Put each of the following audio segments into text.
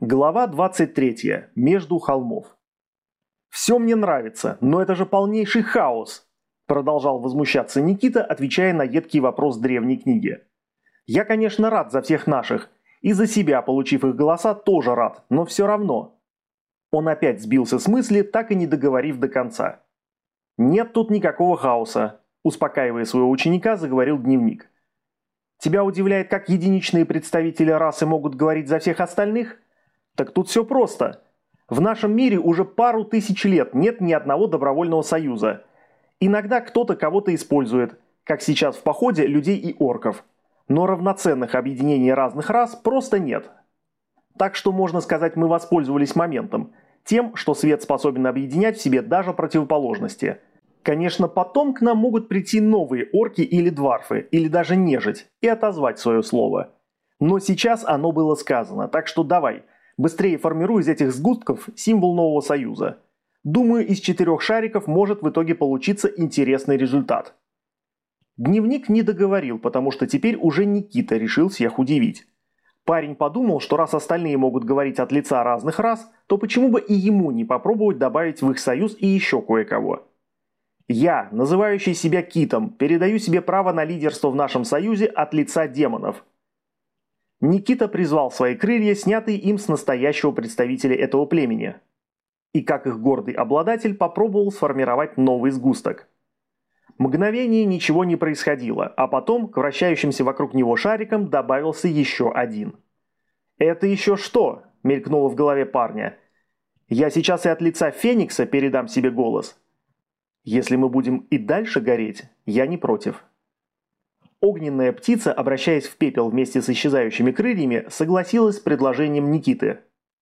Глава 23. Между холмов. «Все мне нравится, но это же полнейший хаос!» Продолжал возмущаться Никита, отвечая на едкий вопрос древней книги. «Я, конечно, рад за всех наших, и за себя, получив их голоса, тоже рад, но все равно». Он опять сбился с мысли, так и не договорив до конца. «Нет тут никакого хаоса», – успокаивая своего ученика, заговорил дневник. «Тебя удивляет, как единичные представители расы могут говорить за всех остальных?» Так тут все просто. В нашем мире уже пару тысяч лет нет ни одного добровольного союза. Иногда кто-то кого-то использует, как сейчас в походе людей и орков. Но равноценных объединений разных рас просто нет. Так что можно сказать, мы воспользовались моментом. Тем, что свет способен объединять в себе даже противоположности. Конечно, потом к нам могут прийти новые орки или дварфы, или даже нежить, и отозвать свое слово. Но сейчас оно было сказано, так что давай – Быстрее формируй из этих сгустков символ нового союза. Думаю, из четырех шариков может в итоге получиться интересный результат. Дневник не договорил, потому что теперь уже Никита решил всех удивить. Парень подумал, что раз остальные могут говорить от лица разных рас, то почему бы и ему не попробовать добавить в их союз и еще кое-кого. Я, называющий себя Китом, передаю себе право на лидерство в нашем союзе от лица демонов – Никита призвал свои крылья, снятые им с настоящего представителя этого племени. И как их гордый обладатель попробовал сформировать новый сгусток. Мгновение ничего не происходило, а потом к вращающимся вокруг него шарикам добавился еще один. «Это еще что?» – мелькнуло в голове парня. «Я сейчас и от лица Феникса передам себе голос. Если мы будем и дальше гореть, я не против». Огненная птица, обращаясь в пепел вместе с исчезающими крыльями, согласилась с предложением Никиты,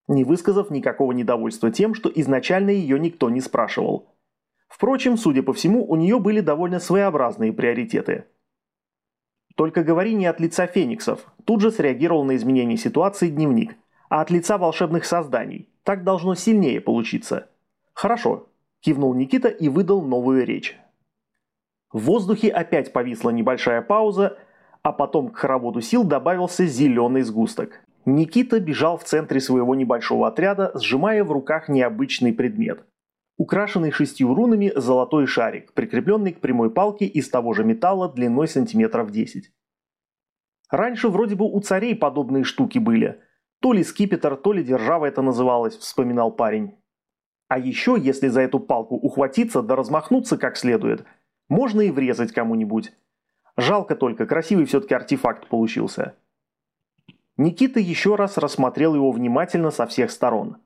не высказав никакого недовольства тем, что изначально ее никто не спрашивал. Впрочем, судя по всему, у нее были довольно своеобразные приоритеты. «Только говори не от лица фениксов», тут же среагировал на изменение ситуации дневник, а от лица волшебных созданий. Так должно сильнее получиться. «Хорошо», – кивнул Никита и выдал новую речь. В воздухе опять повисла небольшая пауза, а потом к хороводу сил добавился зеленый сгусток. Никита бежал в центре своего небольшого отряда, сжимая в руках необычный предмет. Украшенный шестью рунами золотой шарик, прикрепленный к прямой палке из того же металла длиной сантиметров 10. Раньше вроде бы у царей подобные штуки были. То ли скипетр, то ли держава это называлось, вспоминал парень. А еще, если за эту палку ухватиться да размахнуться как следует – можно и врезать кому-нибудь. Жалко только, красивый все-таки артефакт получился. Никита еще раз рассмотрел его внимательно со всех сторон.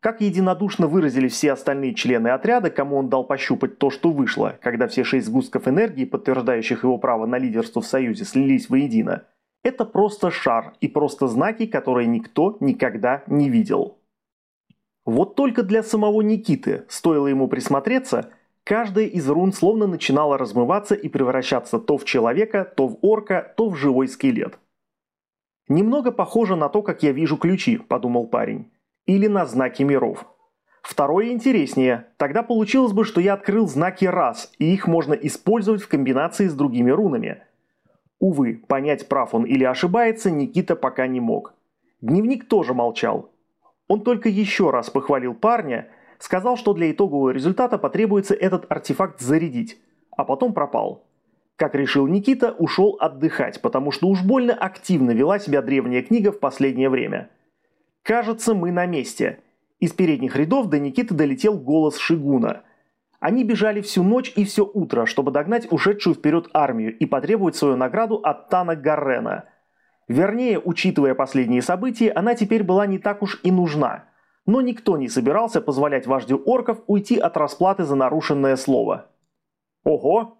Как единодушно выразили все остальные члены отряда, кому он дал пощупать то, что вышло, когда все шесть сгустков энергии, подтверждающих его право на лидерство в Союзе, слились воедино, это просто шар и просто знаки, которые никто никогда не видел. Вот только для самого Никиты, стоило ему присмотреться, Каждая из рун словно начинала размываться и превращаться то в человека, то в орка, то в живой скелет. «Немного похоже на то, как я вижу ключи», – подумал парень. «Или на знаки миров». Второе интереснее. Тогда получилось бы, что я открыл знаки раз, и их можно использовать в комбинации с другими рунами. Увы, понять, прав он или ошибается, Никита пока не мог. Дневник тоже молчал. Он только еще раз похвалил парня – сказал, что для итогового результата потребуется этот артефакт зарядить, а потом пропал. Как решил Никита, ушел отдыхать, потому что уж больно активно вела себя древняя книга в последнее время. «Кажется, мы на месте». Из передних рядов до Никиты долетел голос Шигуна. Они бежали всю ночь и все утро, чтобы догнать ушедшую вперед армию и потребовать свою награду от Тана Гаррена. Вернее, учитывая последние события, она теперь была не так уж и нужна – но никто не собирался позволять вождю орков уйти от расплаты за нарушенное слово. Ого!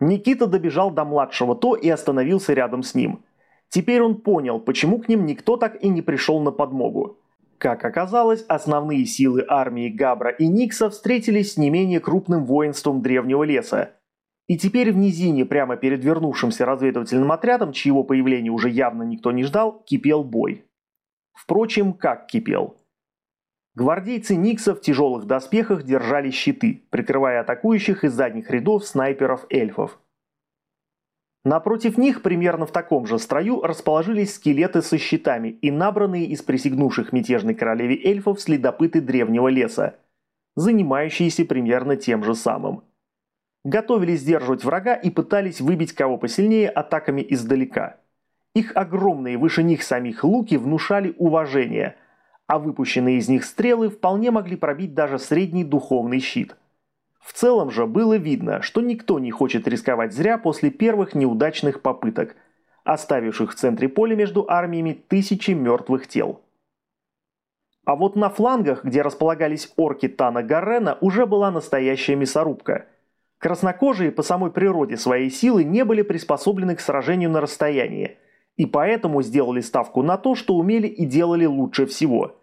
Никита добежал до младшего То и остановился рядом с ним. Теперь он понял, почему к ним никто так и не пришел на подмогу. Как оказалось, основные силы армии Габра и Никса встретились с не менее крупным воинством древнего леса. И теперь в низине, прямо перед вернувшимся разведывательным отрядом, чьего появления уже явно никто не ждал, кипел бой. Впрочем, как кипел – Гвардейцы Никса в тяжелых доспехах держали щиты, прикрывая атакующих из задних рядов снайперов-эльфов. Напротив них, примерно в таком же строю, расположились скелеты со щитами и набранные из присягнувших мятежной королеве эльфов следопыты древнего леса, занимающиеся примерно тем же самым. Готовились сдерживать врага и пытались выбить кого посильнее атаками издалека. Их огромные выше них самих луки внушали уважение, а выпущенные из них стрелы вполне могли пробить даже средний духовный щит – в целом же было видно, что никто не хочет рисковать зря после первых неудачных попыток, оставивших в центре поля между армиями тысячи мертвых тел. А вот на флангах, где располагались орки Тана Гаррена, уже была настоящая мясорубка. Краснокожие по самой природе своей силы не были приспособлены к сражению на расстоянии, и поэтому сделали ставку на то, что умели и делали лучше всего.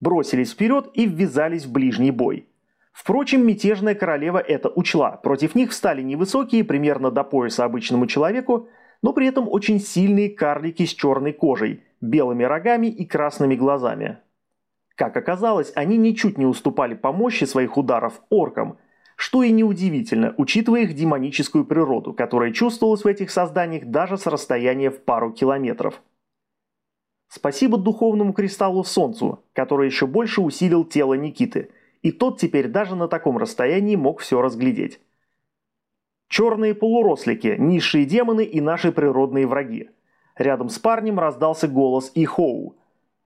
Бросились вперед и ввязались в ближний бой. Впрочем, мятежная королева это учла. Против них встали невысокие, примерно до пояса обычному человеку, но при этом очень сильные карлики с черной кожей, белыми рогами и красными глазами. Как оказалось, они ничуть не уступали по мощи своих ударов оркам, что и неудивительно, учитывая их демоническую природу, которая чувствовалась в этих созданиях даже с расстояния в пару километров. Спасибо духовному кристаллу Солнцу, который еще больше усилил тело Никиты – и тот теперь даже на таком расстоянии мог все разглядеть. Черные полурослики, низшие демоны и наши природные враги. Рядом с парнем раздался голос Ихоу.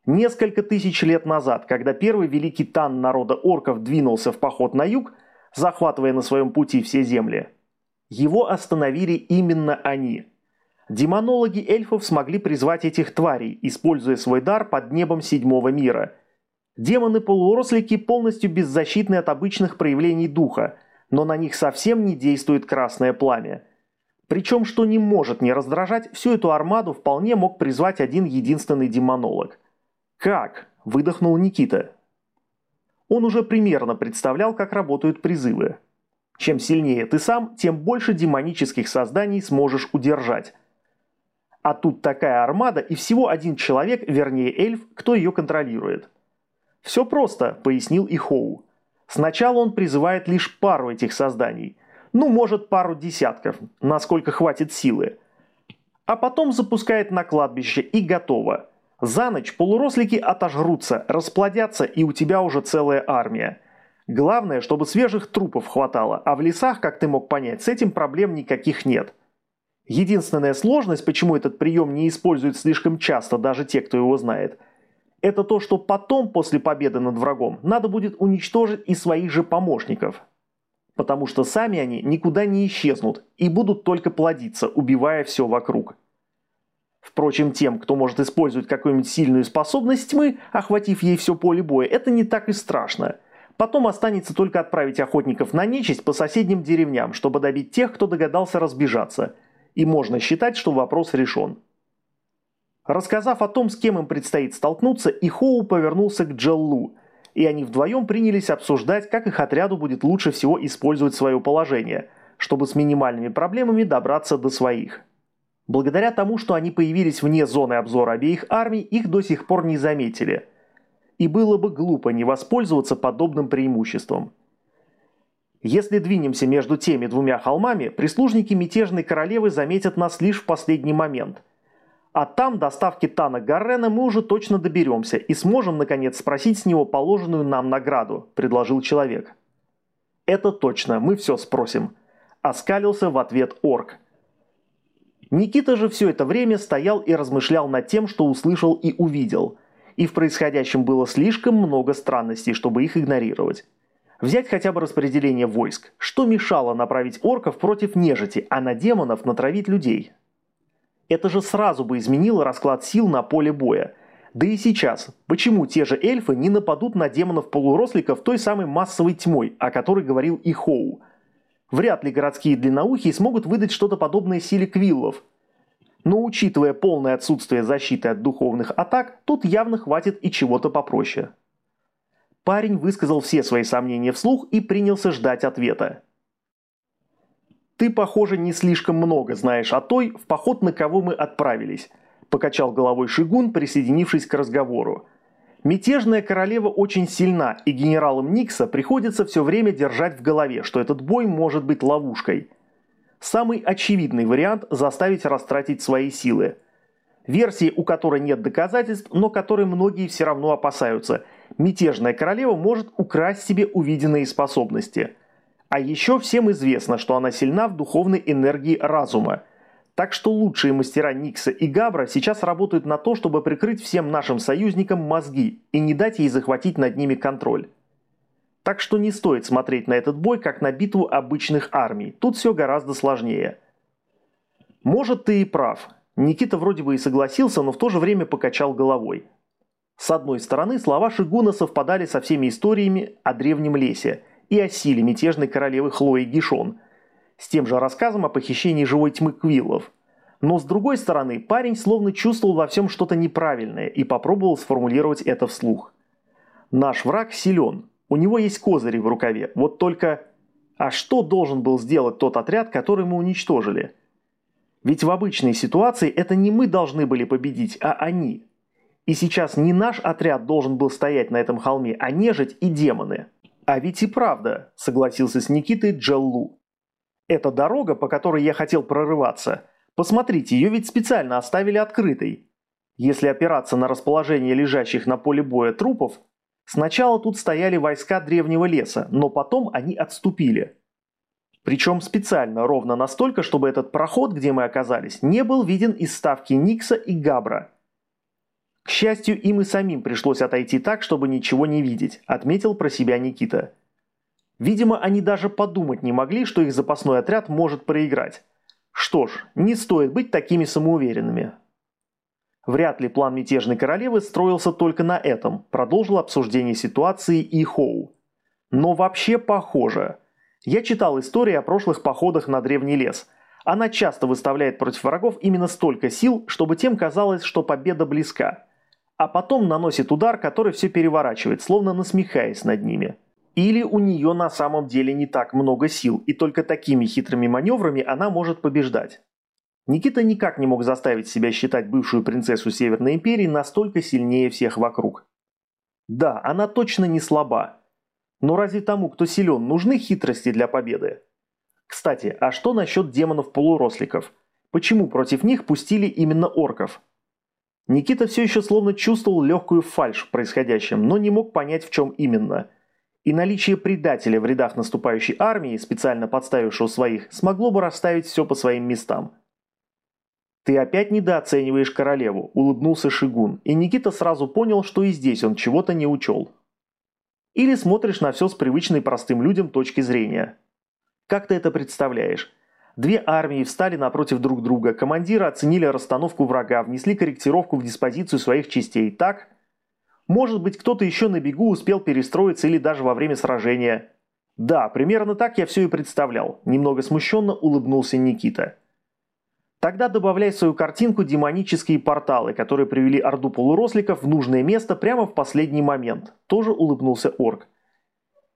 Несколько тысяч лет назад, когда первый великий тан народа орков двинулся в поход на юг, захватывая на своем пути все земли, его остановили именно они. Демонологи эльфов смогли призвать этих тварей, используя свой дар под небом седьмого мира – Демоны-полурослики полностью беззащитны от обычных проявлений духа, но на них совсем не действует красное пламя. Причем, что не может не раздражать, всю эту армаду вполне мог призвать один единственный демонолог. «Как?» – выдохнул Никита. Он уже примерно представлял, как работают призывы. Чем сильнее ты сам, тем больше демонических созданий сможешь удержать. А тут такая армада и всего один человек, вернее эльф, кто ее контролирует – «Все просто», – пояснил Ихоу. «Сначала он призывает лишь пару этих созданий. Ну, может, пару десятков, насколько хватит силы. А потом запускает на кладбище и готово. За ночь полурослики отожрутся, расплодятся, и у тебя уже целая армия. Главное, чтобы свежих трупов хватало, а в лесах, как ты мог понять, с этим проблем никаких нет». Единственная сложность, почему этот прием не используют слишком часто даже те, кто его знает – это то, что потом, после победы над врагом, надо будет уничтожить и своих же помощников. Потому что сами они никуда не исчезнут и будут только плодиться, убивая все вокруг. Впрочем, тем, кто может использовать какую-нибудь сильную способность тьмы, охватив ей все поле боя, это не так и страшно. Потом останется только отправить охотников на нечисть по соседним деревням, чтобы добить тех, кто догадался разбежаться. И можно считать, что вопрос решен. Рассказав о том, с кем им предстоит столкнуться, Ихоу повернулся к Джеллу, и они вдвоем принялись обсуждать, как их отряду будет лучше всего использовать свое положение, чтобы с минимальными проблемами добраться до своих. Благодаря тому, что они появились вне зоны обзора обеих армий, их до сих пор не заметили. И было бы глупо не воспользоваться подобным преимуществом. Если двинемся между теми двумя холмами, прислужники мятежной королевы заметят нас лишь в последний момент – а там до ставки Тана Гаррена мы уже точно доберемся и сможем, наконец, спросить с него положенную нам награду», – предложил человек. «Это точно, мы все спросим», – оскалился в ответ орк. Никита же все это время стоял и размышлял над тем, что услышал и увидел. И в происходящем было слишком много странностей, чтобы их игнорировать. Взять хотя бы распределение войск. Что мешало направить орков против нежити, а на демонов натравить людей? Это же сразу бы изменило расклад сил на поле боя. Да и сейчас, почему те же эльфы не нападут на демонов-полуросликов той самой массовой тьмой, о которой говорил и Хоу? Вряд ли городские длинноухие смогут выдать что-то подобное силе квиллов. Но учитывая полное отсутствие защиты от духовных атак, тут явно хватит и чего-то попроще. Парень высказал все свои сомнения вслух и принялся ждать ответа. «Ты, похоже, не слишком много знаешь о той, в поход на кого мы отправились», – покачал головой Шигун, присоединившись к разговору. «Мятежная королева очень сильна, и генералам Никса приходится все время держать в голове, что этот бой может быть ловушкой. Самый очевидный вариант – заставить растратить свои силы. Версии, у которой нет доказательств, но которой многие все равно опасаются. Мятежная королева может украсть себе увиденные способности. А еще всем известно, что она сильна в духовной энергии разума. Так что лучшие мастера Никса и Габра сейчас работают на то, чтобы прикрыть всем нашим союзникам мозги и не дать ей захватить над ними контроль. Так что не стоит смотреть на этот бой как на битву обычных армий. Тут все гораздо сложнее. Может, ты и прав. Никита вроде бы и согласился, но в то же время покачал головой. С одной стороны, слова Шигуна совпадали со всеми историями о древнем лесе и о силе мятежной королевы Хлои Гишон, с тем же рассказом о похищении живой тьмы Квиллов. Но с другой стороны, парень словно чувствовал во всем что-то неправильное и попробовал сформулировать это вслух. Наш враг силен, у него есть козыри в рукаве. Вот только... А что должен был сделать тот отряд, который мы уничтожили? Ведь в обычной ситуации это не мы должны были победить, а они. И сейчас не наш отряд должен был стоять на этом холме, а нежить и демоны. А ведь и правда, согласился с Никитой Джеллу. Эта дорога, по которой я хотел прорываться, посмотрите, ее ведь специально оставили открытой. Если опираться на расположение лежащих на поле боя трупов, Сначала тут стояли войска древнего леса, но потом они отступили. Причем специально, ровно настолько, чтобы этот проход, где мы оказались, не был виден из ставки Никса и Габра. К счастью, им и самим пришлось отойти так, чтобы ничего не видеть, отметил про себя Никита. Видимо, они даже подумать не могли, что их запасной отряд может проиграть. Что ж, не стоит быть такими самоуверенными. Вряд ли план мятежной королевы строился только на этом, продолжил обсуждение ситуации и Хоу. Но вообще похоже. Я читал истории о прошлых походах на древний лес. Она часто выставляет против врагов именно столько сил, чтобы тем казалось, что победа близка. А потом наносит удар, который все переворачивает, словно насмехаясь над ними. Или у нее на самом деле не так много сил, и только такими хитрыми маневрами она может побеждать. Никита никак не мог заставить себя считать бывшую принцессу Северной Империи настолько сильнее всех вокруг. Да, она точно не слаба. Но разве тому, кто силен, нужны хитрости для победы? Кстати, а что насчет демонов-полуросликов? Почему против них пустили именно орков? Никита все еще словно чувствовал легкую фальшь в происходящем, но не мог понять в чем именно. И наличие предателя в рядах наступающей армии, специально подставившего своих, смогло бы расставить все по своим местам. «Ты опять недооцениваешь королеву», – улыбнулся Шигун, и Никита сразу понял, что и здесь он чего-то не учел. Или смотришь на все с привычной простым людям точки зрения. Как ты это представляешь? Две армии встали напротив друг друга, командиры оценили расстановку врага, внесли корректировку в диспозицию своих частей, так? Может быть, кто-то еще на бегу успел перестроиться или даже во время сражения. Да, примерно так я все и представлял, немного смущенно улыбнулся Никита. Тогда добавляй в свою картинку демонические порталы, которые привели орду полуросликов в нужное место прямо в последний момент. Тоже улыбнулся орк.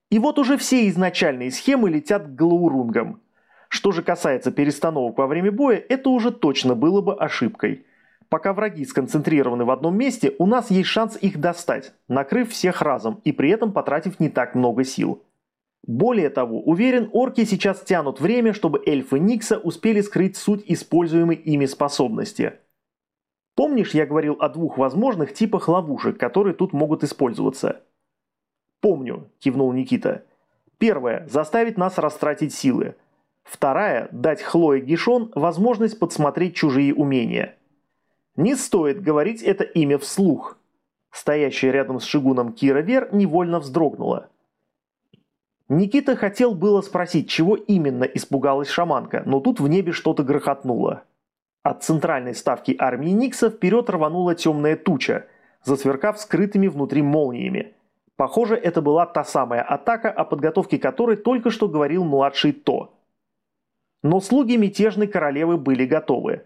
И вот уже все изначальные схемы летят к глаурунгам. Что же касается перестановок во время боя, это уже точно было бы ошибкой. Пока враги сконцентрированы в одном месте, у нас есть шанс их достать, накрыв всех разом и при этом потратив не так много сил. Более того, уверен, орки сейчас тянут время, чтобы эльфы Никса успели скрыть суть используемой ими способности. Помнишь, я говорил о двух возможных типах ловушек, которые тут могут использоваться? «Помню», – кивнул Никита. «Первая – заставить нас растратить силы. Вторая – дать Хлое Гишон возможность подсмотреть чужие умения. Не стоит говорить это имя вслух». Стоящая рядом с Шигуном Кира Вер невольно вздрогнула. Никита хотел было спросить, чего именно испугалась шаманка, но тут в небе что-то грохотнуло. От центральной ставки армии Никса вперед рванула темная туча, засверкав скрытыми внутри молниями. Похоже, это была та самая атака, о подготовке которой только что говорил младший То. Но слуги мятежной королевы были готовы.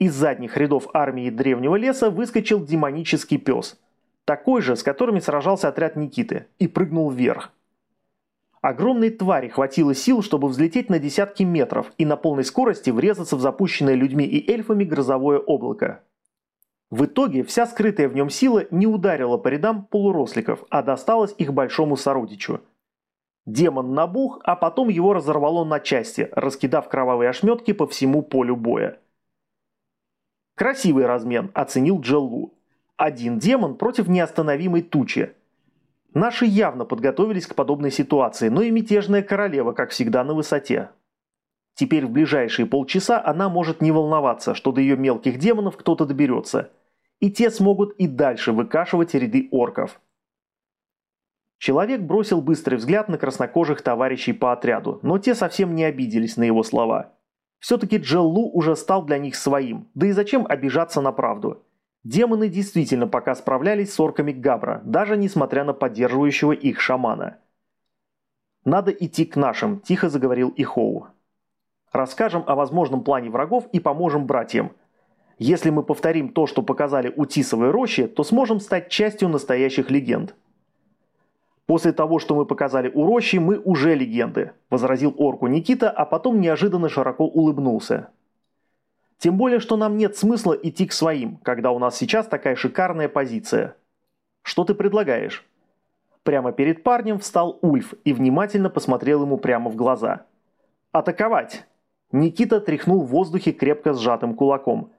Из задних рядов армии древнего леса выскочил демонический пес. Такой же, с которыми сражался отряд Никиты, и прыгнул вверх. Огромной твари хватило сил, чтобы взлететь на десятки метров и на полной скорости врезаться в запущенное людьми и эльфами грозовое облако. В итоге вся скрытая в нем сила не ударила по рядам полуросликов, а досталась их большому сородичу. Демон набух, а потом его разорвало на части, раскидав кровавые ошметки по всему полю боя. Красивый размен, оценил Джеллу. Один демон против неостановимой тучи. Наши явно подготовились к подобной ситуации, но и мятежная королева, как всегда, на высоте. Теперь в ближайшие полчаса она может не волноваться, что до ее мелких демонов кто-то доберется. И те смогут и дальше выкашивать ряды орков. Человек бросил быстрый взгляд на краснокожих товарищей по отряду, но те совсем не обиделись на его слова. Все-таки Джеллу уже стал для них своим, да и зачем обижаться на правду? Демоны действительно пока справлялись с орками Габра, даже несмотря на поддерживающего их шамана. «Надо идти к нашим», – тихо заговорил Ихоу. «Расскажем о возможном плане врагов и поможем братьям. Если мы повторим то, что показали у Тисовой рощи, то сможем стать частью настоящих легенд». «После того, что мы показали у рощи, мы уже легенды», – возразил орку Никита, а потом неожиданно широко улыбнулся. «Тем более, что нам нет смысла идти к своим, когда у нас сейчас такая шикарная позиция. Что ты предлагаешь?» Прямо перед парнем встал Ульф и внимательно посмотрел ему прямо в глаза. «Атаковать!» Никита тряхнул в воздухе крепко сжатым кулаком.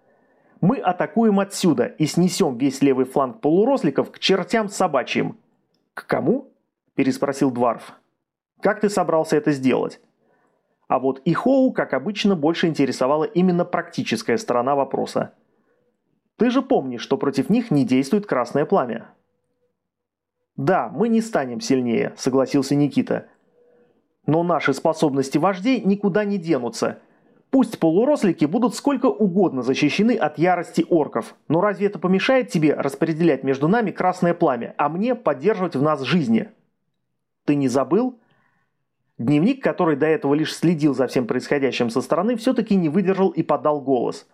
«Мы атакуем отсюда и снесем весь левый фланг полуросликов к чертям собачьим». «К кому?» Переспросил Дварф. «Как ты собрался это сделать?» А вот Ихоу, как обычно, больше интересовала именно практическая сторона вопроса. «Ты же помнишь, что против них не действует красное пламя?» «Да, мы не станем сильнее», – согласился Никита. «Но наши способности вождей никуда не денутся. Пусть полурослики будут сколько угодно защищены от ярости орков, но разве это помешает тебе распределять между нами красное пламя, а мне поддерживать в нас жизни?» Ты не забыл? Дневник, который до этого лишь следил за всем происходящим со стороны, все-таки не выдержал и подал голос.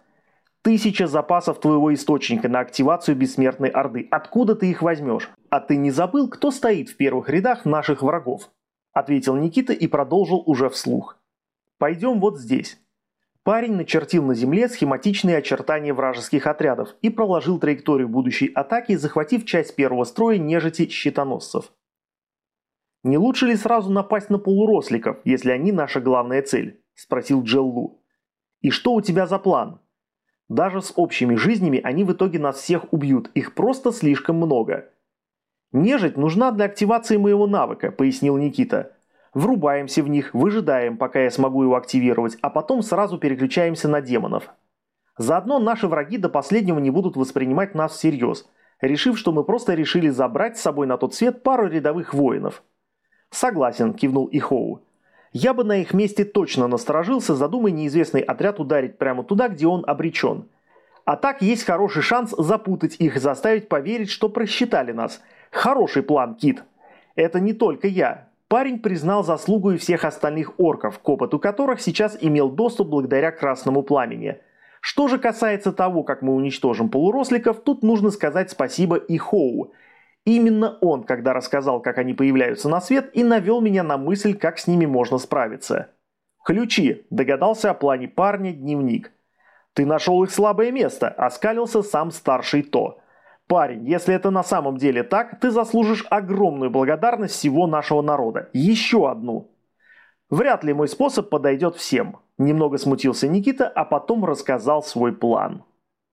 Тысяча запасов твоего источника на активацию бессмертной Орды. Откуда ты их возьмешь? А ты не забыл, кто стоит в первых рядах наших врагов? Ответил Никита и продолжил уже вслух. Пойдем вот здесь. Парень начертил на земле схематичные очертания вражеских отрядов и проложил траекторию будущей атаки, захватив часть первого строя нежити щитоносцев. «Не лучше ли сразу напасть на полуросликов, если они наша главная цель?» – спросил Джеллу. «И что у тебя за план?» «Даже с общими жизнями они в итоге нас всех убьют, их просто слишком много». «Нежить нужна для активации моего навыка», – пояснил Никита. «Врубаемся в них, выжидаем, пока я смогу его активировать, а потом сразу переключаемся на демонов. Заодно наши враги до последнего не будут воспринимать нас всерьез, решив, что мы просто решили забрать с собой на тот свет пару рядовых воинов». «Согласен», – кивнул Ихоу. «Я бы на их месте точно насторожился, задумай неизвестный отряд ударить прямо туда, где он обречен. А так есть хороший шанс запутать их, заставить поверить, что просчитали нас. Хороший план, Кит. Это не только я. Парень признал заслугу и всех остальных орков, к опыту которых сейчас имел доступ благодаря красному пламени. Что же касается того, как мы уничтожим полуросликов, тут нужно сказать спасибо Ихоу – Именно он, когда рассказал, как они появляются на свет, и навел меня на мысль, как с ними можно справиться. «Ключи», – догадался о плане парня дневник. «Ты нашел их слабое место», – оскалился сам старший То. «Парень, если это на самом деле так, ты заслужишь огромную благодарность всего нашего народа. Еще одну». «Вряд ли мой способ подойдет всем», – немного смутился Никита, а потом рассказал свой план.